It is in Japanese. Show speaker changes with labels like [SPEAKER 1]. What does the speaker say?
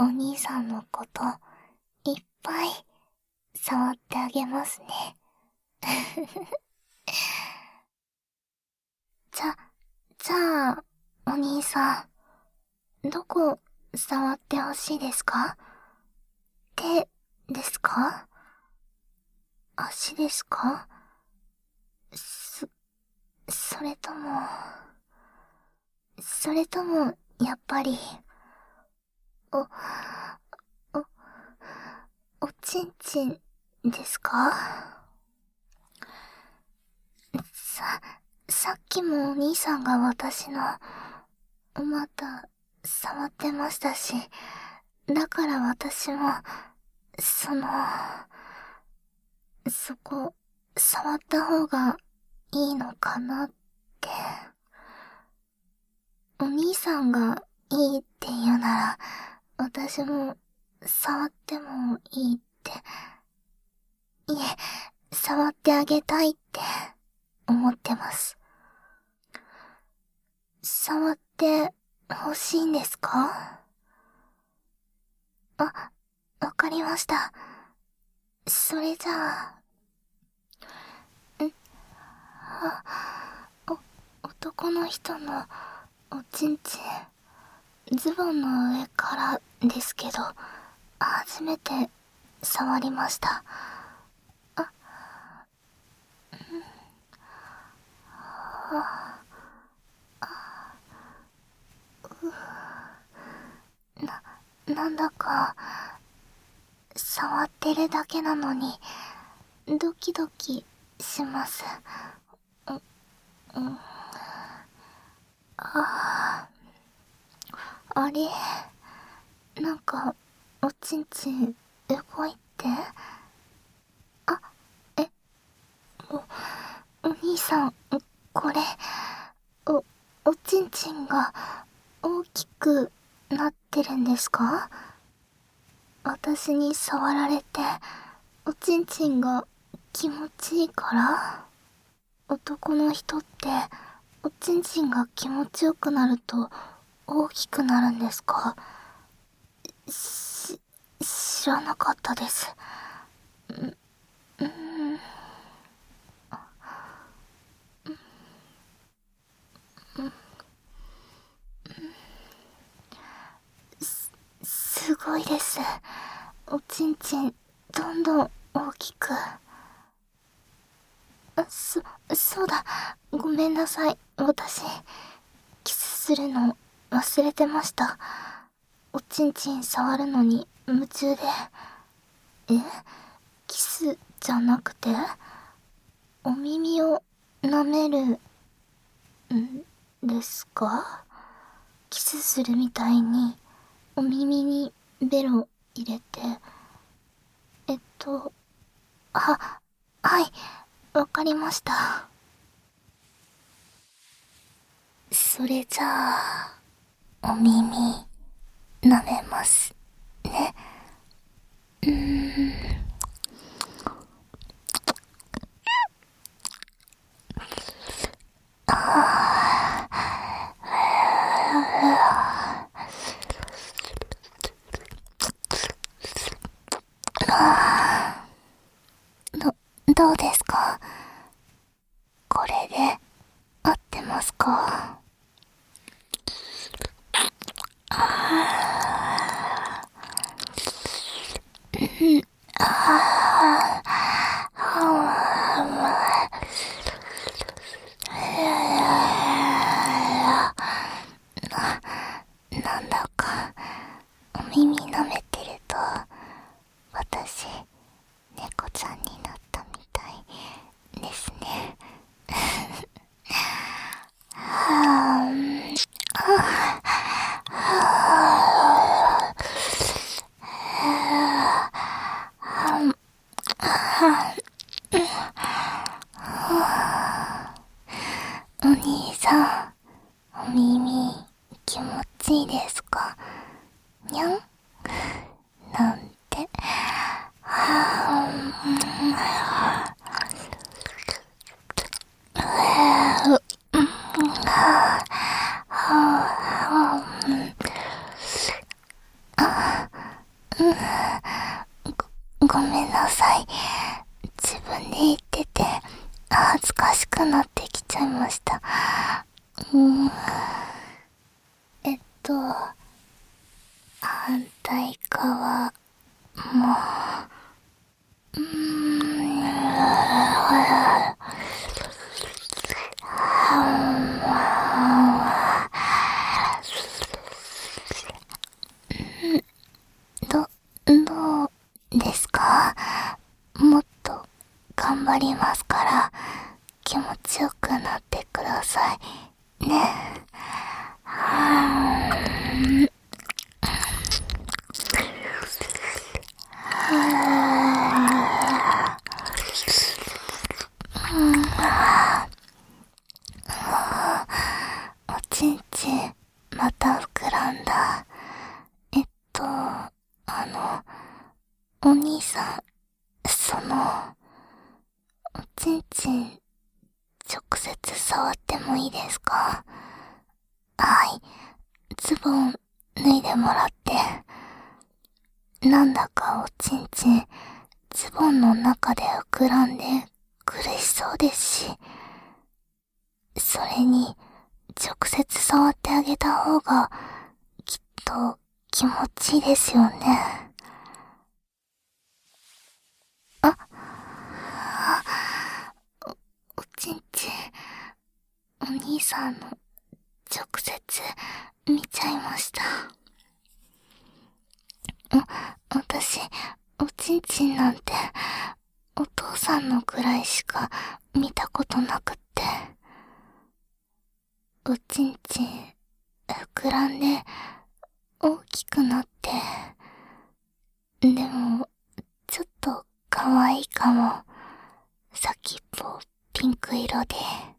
[SPEAKER 1] お兄さんのこと、いっぱい、触ってあげますね。じゃ、じゃあ、お兄さん、どこ、触ってほしいですか？手、ですか？足ですか？そ、それとも、それとも、やっぱり、お、お、おちんちんですか？さ、さっきもお兄さんが私の、お股、触ってましたし、だから私も、その、そこ、触った方がいいのかなって。お兄さんがいいって言うなら、私も触ってもいいって。いえ、触ってあげたいって思ってます。触って欲しいんですか？あ、わかりました。それじゃあ、んあ、お、男の人のおちんちん、ズボンの上からですけど、初めて触りました。あ、んは、あ、あ、う、な、なんだか、触ってるだけなのに、ドキドキします。う、うん。あああれなんか、おちんちん、動いて。あ、え、お、お兄さん、これ、お、おちんちんが大きくなってるんですか？私に触られて、おちんちんが気持ちいいから？男の人って、おちんちんが気持ちよくなると大きくなるんですか？し、知らなかったです。うん。す、すごいです。おちん。ちん、どん。どん。大きく。そ、そうだ。ごめん。なさい。私、キスするの忘れてました。おちんちん触るのに夢中で。え？キスじゃなくて？お耳を舐める、んですか？キスするみたいに、お耳にベロ入れて、えっと、は、はい。わかりました。それじゃあ、お耳、舐めますね。うーん。ああ。ど、どうですか？これで合ってますかあうんあなんだかお耳舐めてると私猫ちゃんになったみたいですね。はあ、お兄さん、お耳気持ちいいですか？にゃん？なんて。ご、ごめんなさい。自分で言ってて、恥ずかしくなってきちゃいました。うん。えっと、反対側も、うーん、ど、どうですか？もっと頑張りますから気持ちよくなってくださいねちんちんまた膨らんだえっとあのお兄さんそのおちんちん直接触ってもいいですか？はい。ズボン脱いでもらって。なんだかおちんちんズボンの中で膨らんで苦しそうですし。それに直接触ってあげた方がきっと気持ちいいですよねあおおちんちんお兄さんの直接見ちゃいました。私おちんちんなんてお父さんのくらいしか見たことなくって。おちんちん膨らんで大きくなって。でもちょっと可愛いかも。先っぽピンク色で。